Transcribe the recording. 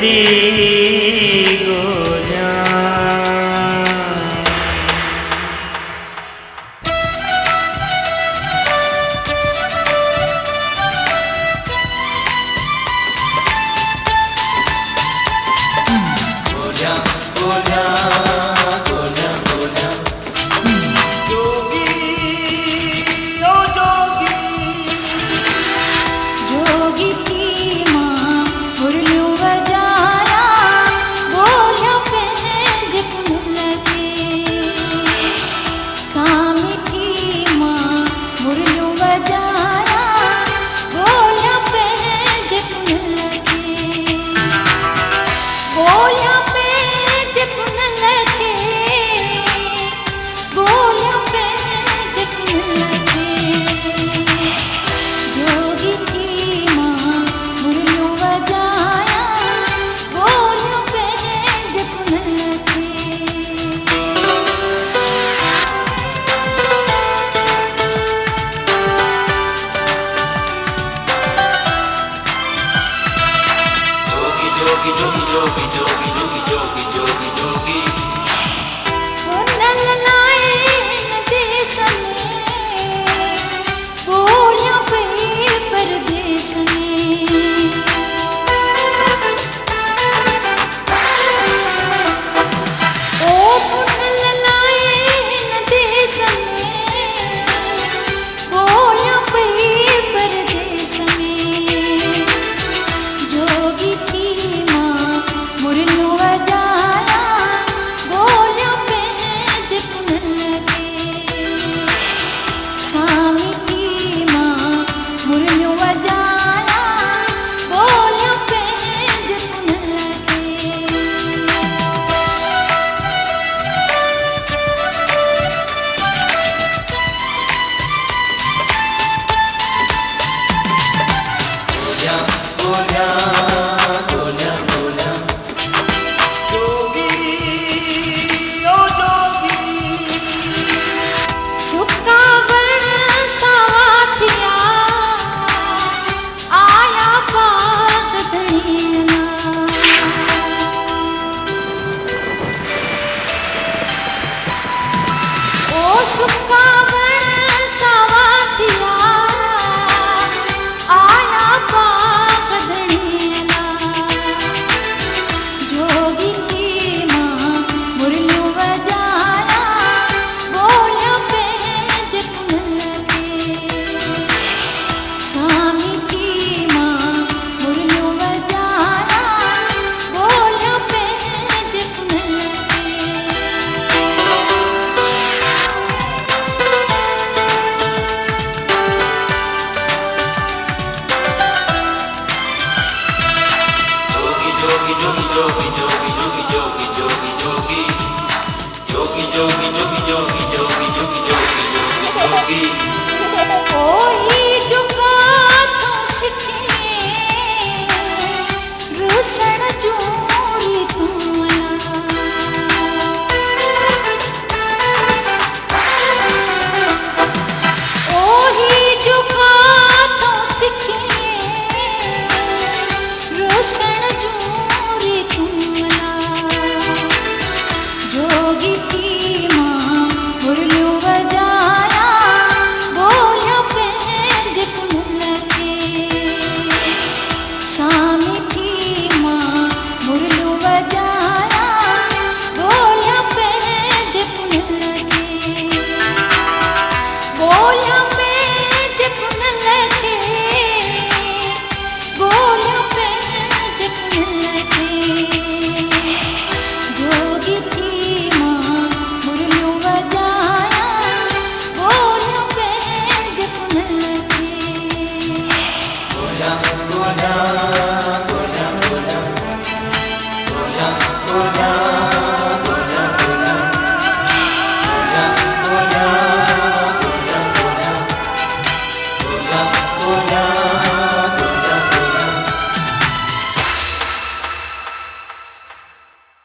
দিগো we do olhar.